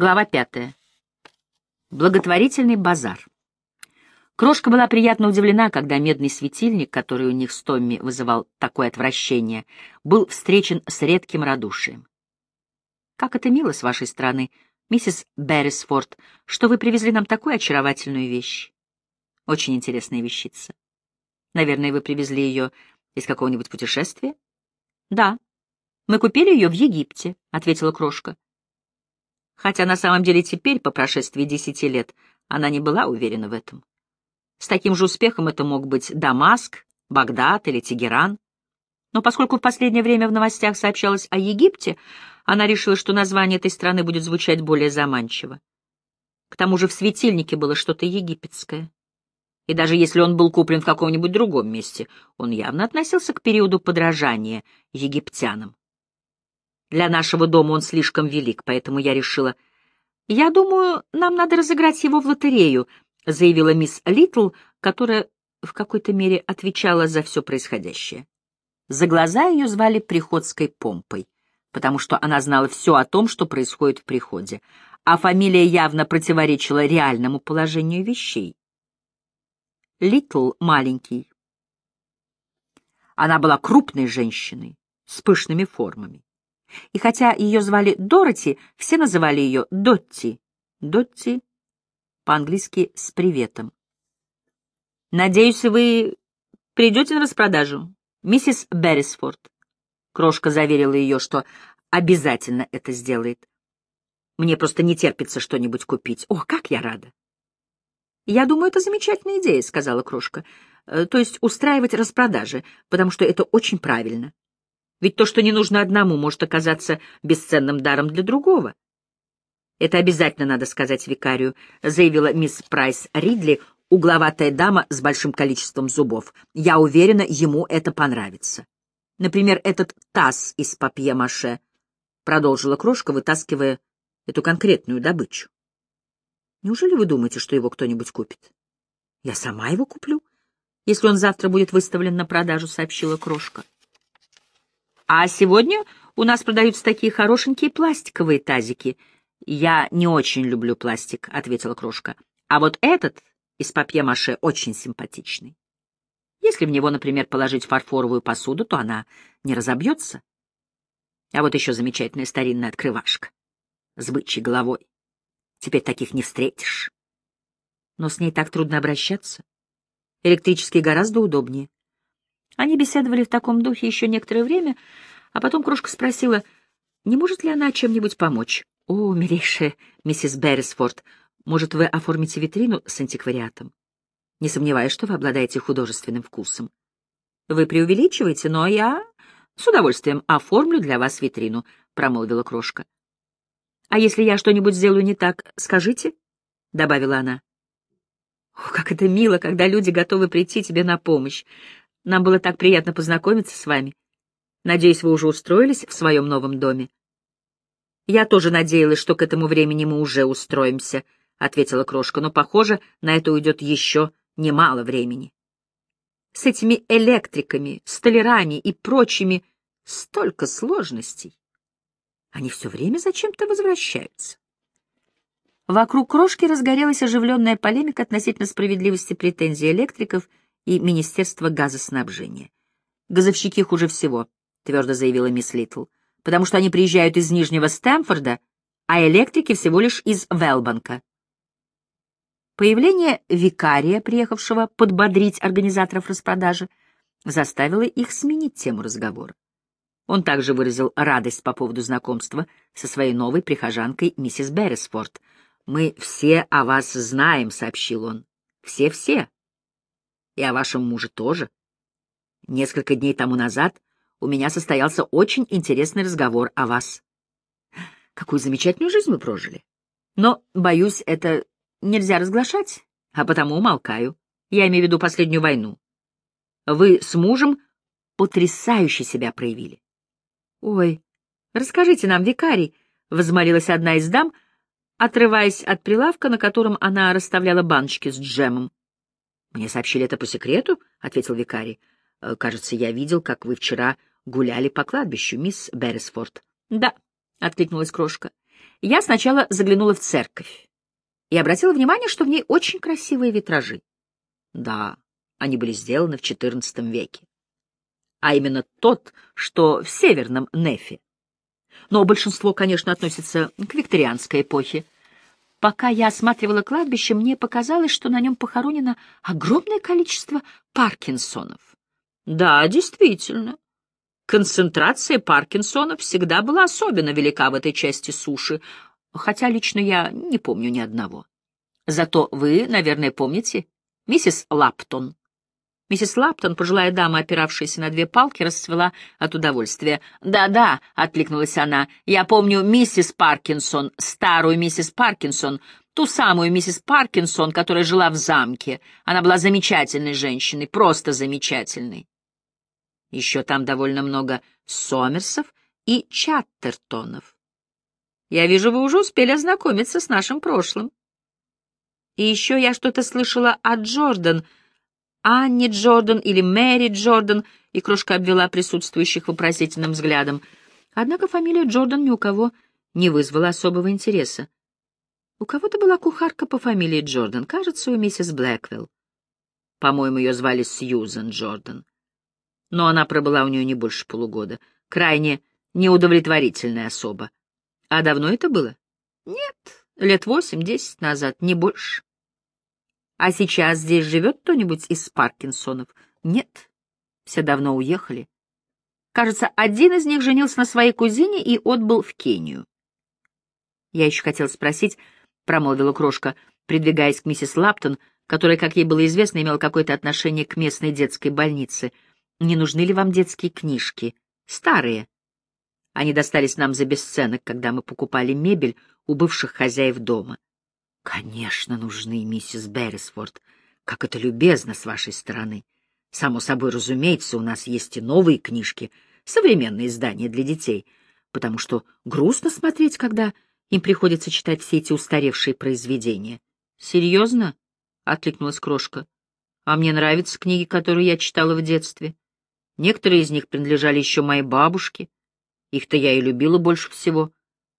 Глава пятая. Благотворительный базар. Крошка была приятно удивлена, когда медный светильник, который у них с Томми вызывал такое отвращение, был встречен с редким радушием. «Как это мило с вашей стороны, миссис Беррисфорд, что вы привезли нам такую очаровательную вещь. Очень интересная вещица. Наверное, вы привезли ее из какого-нибудь путешествия?» «Да, мы купили ее в Египте», — ответила Крошка хотя на самом деле теперь, по прошествии десяти лет, она не была уверена в этом. С таким же успехом это мог быть Дамаск, Багдад или Тегеран. Но поскольку в последнее время в новостях сообщалось о Египте, она решила, что название этой страны будет звучать более заманчиво. К тому же в светильнике было что-то египетское. И даже если он был куплен в каком-нибудь другом месте, он явно относился к периоду подражания египтянам. Для нашего дома он слишком велик, поэтому я решила... «Я думаю, нам надо разыграть его в лотерею», — заявила мисс Литл, которая в какой-то мере отвечала за все происходящее. За глаза ее звали Приходской помпой, потому что она знала все о том, что происходит в приходе, а фамилия явно противоречила реальному положению вещей. Литл маленький. Она была крупной женщиной, с пышными формами. И хотя ее звали Дороти, все называли ее Дотти. Дотти по-английски «с приветом». «Надеюсь, вы придете на распродажу, миссис Беррисфорд?» Крошка заверила ее, что обязательно это сделает. «Мне просто не терпится что-нибудь купить. О, как я рада!» «Я думаю, это замечательная идея», — сказала Крошка. «Э, «То есть устраивать распродажи, потому что это очень правильно. Ведь то, что не нужно одному, может оказаться бесценным даром для другого. «Это обязательно надо сказать викарию», — заявила мисс Прайс Ридли, угловатая дама с большим количеством зубов. «Я уверена, ему это понравится. Например, этот таз из папье-маше», — продолжила крошка, вытаскивая эту конкретную добычу. «Неужели вы думаете, что его кто-нибудь купит?» «Я сама его куплю, если он завтра будет выставлен на продажу», — сообщила крошка. А сегодня у нас продаются такие хорошенькие пластиковые тазики. Я не очень люблю пластик, — ответила Крошка. А вот этот из папье-маше очень симпатичный. Если в него, например, положить фарфоровую посуду, то она не разобьется. А вот еще замечательная старинная открывашка с бычьей головой. Теперь таких не встретишь. Но с ней так трудно обращаться. Электрический гораздо удобнее. Они беседовали в таком духе еще некоторое время, а потом Крошка спросила, не может ли она чем-нибудь помочь. «О, милейшая миссис Беррисфорд, может, вы оформите витрину с антиквариатом? Не сомневаюсь, что вы обладаете художественным вкусом. Вы преувеличиваете, но я с удовольствием оформлю для вас витрину», — промолвила Крошка. «А если я что-нибудь сделаю не так, скажите?» — добавила она. «О, как это мило, когда люди готовы прийти тебе на помощь. Нам было так приятно познакомиться с вами. Надеюсь, вы уже устроились в своем новом доме. Я тоже надеялась, что к этому времени мы уже устроимся, — ответила Крошка, — но, похоже, на это уйдет еще немало времени. С этими электриками, столярами и прочими столько сложностей. Они все время зачем-то возвращаются. Вокруг Крошки разгорелась оживленная полемика относительно справедливости претензий электриков и Министерство газоснабжения. «Газовщики хуже всего», — твердо заявила мисс Литл, «потому что они приезжают из Нижнего Стэнфорда, а электрики всего лишь из Велбанка». Появление викария, приехавшего подбодрить организаторов распродажи, заставило их сменить тему разговора. Он также выразил радость по поводу знакомства со своей новой прихожанкой миссис Беррисфорд. «Мы все о вас знаем», — сообщил он. «Все-все и о вашем муже тоже. Несколько дней тому назад у меня состоялся очень интересный разговор о вас. Какую замечательную жизнь вы прожили. Но, боюсь, это нельзя разглашать, а потому умолкаю. Я имею в виду последнюю войну. Вы с мужем потрясающе себя проявили. — Ой, расскажите нам, викарий, — возмолилась одна из дам, отрываясь от прилавка, на котором она расставляла баночки с джемом. «Мне сообщили это по секрету», — ответил викарий. «Э, «Кажется, я видел, как вы вчера гуляли по кладбищу, мисс Беррисфорд». «Да», — откликнулась крошка. Я сначала заглянула в церковь и обратила внимание, что в ней очень красивые витражи. Да, они были сделаны в XIV веке. А именно тот, что в северном Нефе. Но большинство, конечно, относится к викторианской эпохе. Пока я осматривала кладбище, мне показалось, что на нем похоронено огромное количество Паркинсонов. Да, действительно. Концентрация Паркинсона всегда была особенно велика в этой части суши, хотя лично я не помню ни одного. Зато вы, наверное, помните миссис Лаптон. Миссис Лаптон, пожилая дама, опиравшаяся на две палки, расцвела от удовольствия. «Да-да», — откликнулась она, — «я помню миссис Паркинсон, старую миссис Паркинсон, ту самую миссис Паркинсон, которая жила в замке. Она была замечательной женщиной, просто замечательной». Еще там довольно много Сомерсов и Чаттертонов. Я вижу, вы уже успели ознакомиться с нашим прошлым. И еще я что-то слышала о Джордан, Анне Джордан или Мэри Джордан, и крошка обвела присутствующих вопросительным взглядом. Однако фамилия Джордан ни у кого не вызвала особого интереса. У кого-то была кухарка по фамилии Джордан, кажется, у миссис Блэквелл. По-моему, ее звали Сьюзен Джордан но она пробыла у нее не больше полугода. Крайне неудовлетворительная особа. А давно это было? Нет, лет восемь-десять назад, не больше. А сейчас здесь живет кто-нибудь из Паркинсонов? Нет, все давно уехали. Кажется, один из них женился на своей кузине и отбыл в Кению. Я еще хотел спросить, промолвила крошка, придвигаясь к миссис Лаптон, которая, как ей было известно, имела какое-то отношение к местной детской больнице — не нужны ли вам детские книжки? Старые. Они достались нам за бесценок, когда мы покупали мебель у бывших хозяев дома. Конечно, нужны, миссис Беррисфорд. Как это любезно с вашей стороны. Само собой, разумеется, у нас есть и новые книжки, современные издания для детей, потому что грустно смотреть, когда им приходится читать все эти устаревшие произведения. Серьезно? — откликнулась крошка. — А мне нравятся книги, которые я читала в детстве. Некоторые из них принадлежали еще моей бабушке. Их-то я и любила больше всего.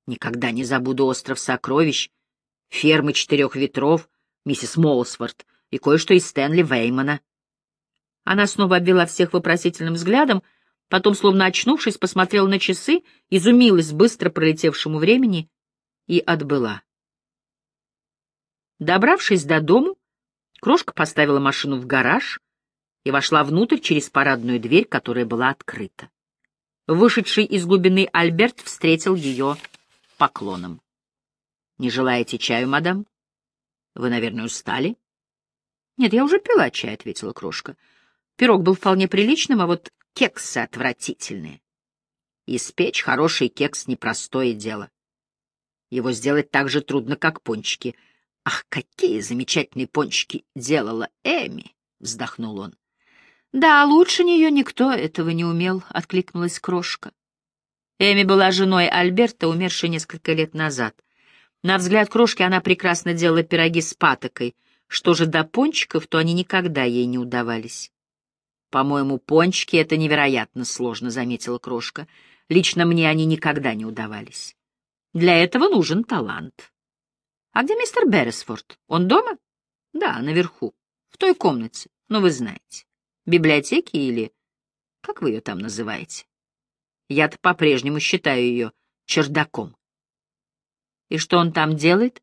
Никогда не забуду остров сокровищ, фермы четырех ветров, миссис Молсворт и кое-что из Стэнли Веймана. Она снова обвела всех вопросительным взглядом, потом, словно очнувшись, посмотрела на часы, изумилась быстро пролетевшему времени и отбыла. Добравшись до дому, Крошка поставила машину в гараж, и вошла внутрь через парадную дверь, которая была открыта. Вышедший из глубины Альберт встретил ее поклоном. — Не желаете чаю, мадам? Вы, наверное, устали? — Нет, я уже пила чай, — ответила крошка. Пирог был вполне приличным, а вот кексы отвратительные. Испечь хороший кекс — непростое дело. Его сделать так же трудно, как пончики. Ах, какие замечательные пончики делала Эми! — вздохнул он. «Да, лучше нее никто этого не умел», — откликнулась крошка. Эми была женой Альберта, умершей несколько лет назад. На взгляд крошки она прекрасно делала пироги с патокой. Что же до пончиков, то они никогда ей не удавались. «По-моему, пончики — это невероятно сложно», — заметила крошка. «Лично мне они никогда не удавались. Для этого нужен талант». «А где мистер Берресфорд? Он дома?» «Да, наверху, в той комнате, но вы знаете» библиотеки или... Как вы ее там называете? Я-то по-прежнему считаю ее чердаком. И что он там делает?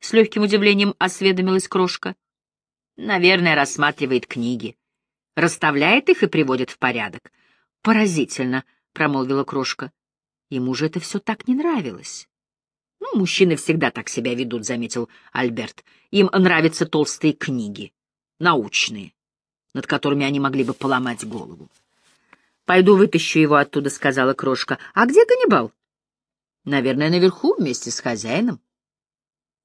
С легким удивлением осведомилась крошка. Наверное, рассматривает книги. Расставляет их и приводит в порядок. Поразительно, промолвила крошка. Ему же это все так не нравилось. Ну, мужчины всегда так себя ведут, заметил Альберт. Им нравятся толстые книги, научные над которыми они могли бы поломать голову. «Пойду вытащу его оттуда», — сказала крошка. «А где Ганнибал?» «Наверное, наверху, вместе с хозяином».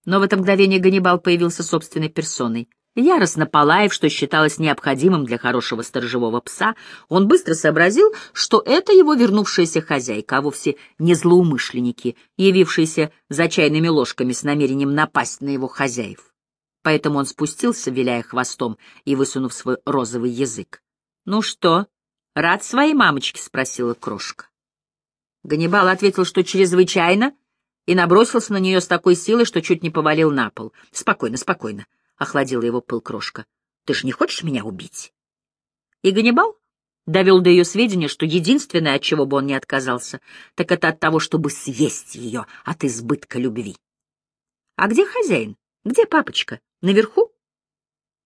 Но в это мгновение Ганнибал появился собственной персоной. Яростно полаев, что считалось необходимым для хорошего сторожевого пса, он быстро сообразил, что это его вернувшаяся хозяйка, а вовсе не злоумышленники, явившиеся за чайными ложками с намерением напасть на его хозяев поэтому он спустился, виляя хвостом и высунув свой розовый язык. — Ну что, рад своей мамочке? — спросила крошка. Ганнибал ответил, что чрезвычайно, и набросился на нее с такой силой, что чуть не повалил на пол. «Спокойно, спокойно», — охладила его пыл крошка. «Ты же не хочешь меня убить?» И Ганнибал довел до ее сведения, что единственное, от чего бы он не отказался, так это от того, чтобы съесть ее от избытка любви. «А где хозяин? Где папочка? Наверху?»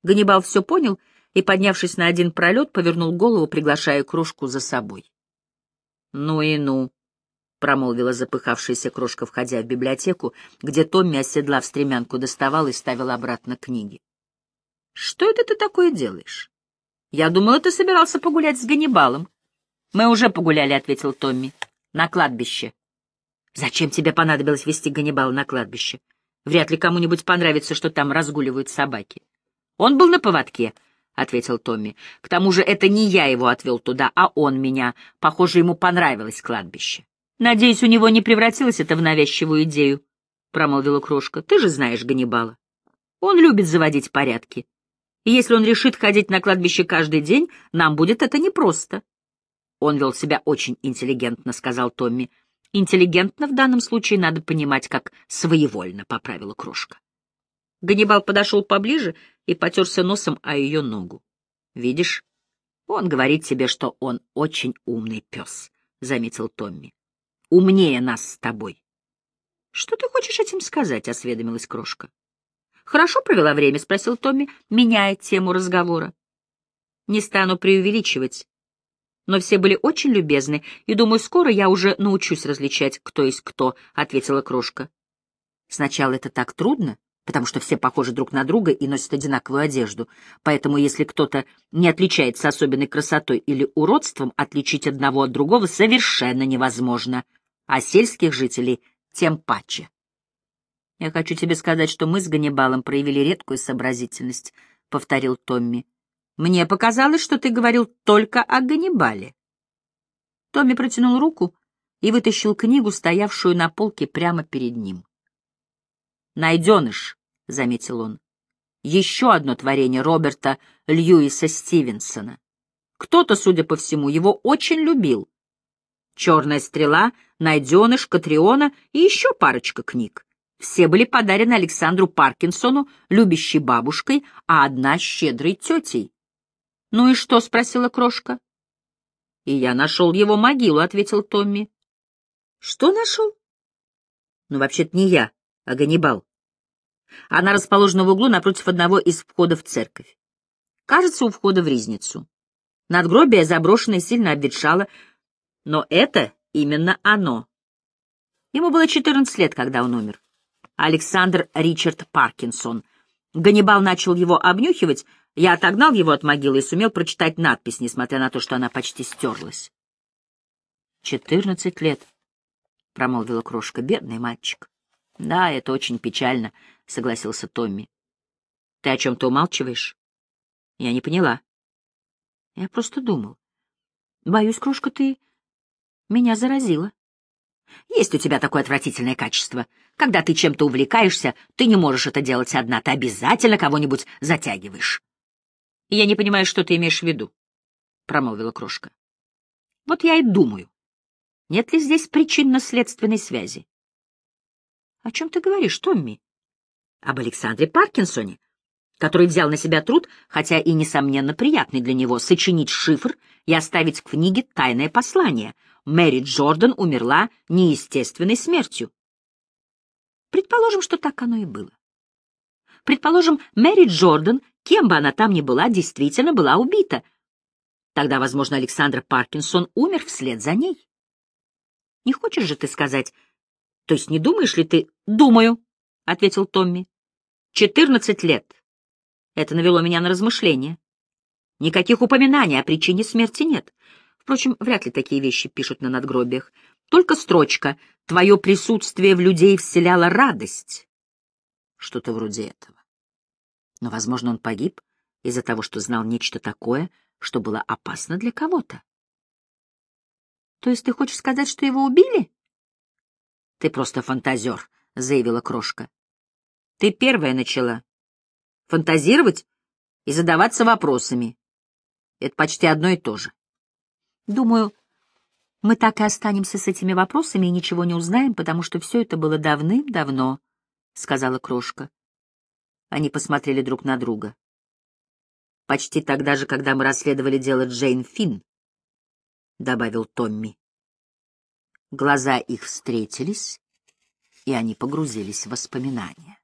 Ганнибал все понял и, поднявшись на один пролет, повернул голову, приглашая кружку за собой. «Ну и ну», — промолвила запыхавшаяся крошка, входя в библиотеку, где Томми, оседлав стремянку, доставал и ставил обратно книги. «Что это ты такое делаешь?» «Я думала, ты собирался погулять с Ганнибалом». «Мы уже погуляли», — ответил Томми. «На кладбище». «Зачем тебе понадобилось вести Ганнибала на кладбище? Вряд ли кому-нибудь понравится, что там разгуливают собаки». «Он был на поводке», — ответил Томми. «К тому же это не я его отвел туда, а он меня. Похоже, ему понравилось кладбище». «Надеюсь, у него не превратилось это в навязчивую идею», — промолвила Крошка. «Ты же знаешь Ганнибала. Он любит заводить порядки. И если он решит ходить на кладбище каждый день, нам будет это непросто». «Он вел себя очень интеллигентно», — сказал Томми. «Интеллигентно в данном случае надо понимать, как своевольно», — поправила Крошка. Ганнибал подошел поближе и потерся носом о ее ногу. «Видишь, он говорит тебе, что он очень умный пес», — заметил Томми умнее нас с тобой. — Что ты хочешь этим сказать? — осведомилась крошка. — Хорошо провела время? — спросил Томми, меняя тему разговора. — Не стану преувеличивать. Но все были очень любезны, и, думаю, скоро я уже научусь различать, кто есть кто, — ответила крошка. Сначала это так трудно, потому что все похожи друг на друга и носят одинаковую одежду, поэтому если кто-то не отличается особенной красотой или уродством, отличить одного от другого совершенно невозможно — а сельских жителей тем паче. «Я хочу тебе сказать, что мы с Ганнибалом проявили редкую сообразительность», — повторил Томми. «Мне показалось, что ты говорил только о Ганнибале». Томми протянул руку и вытащил книгу, стоявшую на полке прямо перед ним. «Найденыш», — заметил он, — «еще одно творение Роберта Льюиса Стивенсона. Кто-то, судя по всему, его очень любил. «Черная стрела», «Найденыш», «Катриона» и еще парочка книг. Все были подарены Александру Паркинсону, любящей бабушкой, а одна — щедрой тетей. «Ну и что?» — спросила крошка. «И я нашел его могилу», — ответил Томми. «Что нашел?» «Ну, вообще-то не я, а Ганнибал. Она расположена в углу напротив одного из входов в церковь. Кажется, у входа в ризницу. Надгробие заброшенное сильно обветшало, но это именно оно. Ему было 14 лет, когда он умер. Александр Ричард Паркинсон. Ганнибал начал его обнюхивать, я отогнал его от могилы и сумел прочитать надпись, несмотря на то, что она почти стерлась. «Четырнадцать лет», — промолвила крошка, — «бедный мальчик». «Да, это очень печально», — согласился Томми. «Ты о чем-то умалчиваешь?» «Я не поняла». «Я просто думал. Боюсь, крошка, ты меня заразило. Есть у тебя такое отвратительное качество. Когда ты чем-то увлекаешься, ты не можешь это делать одна, ты обязательно кого-нибудь затягиваешь. Я не понимаю, что ты имеешь в виду, — промолвила крошка. Вот я и думаю, нет ли здесь причинно-следственной связи? О чем ты говоришь, Томми? Об Александре Паркинсоне, который взял на себя труд, хотя и, несомненно, приятный для него, сочинить шифр и оставить в книге тайное послание — Мэри Джордан умерла неестественной смертью. Предположим, что так оно и было. Предположим, Мэри Джордан, кем бы она там ни была, действительно была убита. Тогда, возможно, Александр Паркинсон умер вслед за ней. Не хочешь же ты сказать... То есть не думаешь ли ты... Думаю, — ответил Томми. Четырнадцать лет. Это навело меня на размышления. Никаких упоминаний о причине смерти нет. Впрочем, вряд ли такие вещи пишут на надгробиях. Только строчка «Твое присутствие в людей вселяло радость». Что-то вроде этого. Но, возможно, он погиб из-за того, что знал нечто такое, что было опасно для кого-то. То есть ты хочешь сказать, что его убили? Ты просто фантазер, — заявила Крошка. Ты первая начала. Фантазировать и задаваться вопросами. Это почти одно и то же. Думаю, Мы так и останемся с этими вопросами и ничего не узнаем, потому что все это было давным-давно, — сказала Крошка. Они посмотрели друг на друга. Почти тогда же, когда мы расследовали дело Джейн Финн, — добавил Томми. Глаза их встретились, и они погрузились в воспоминания.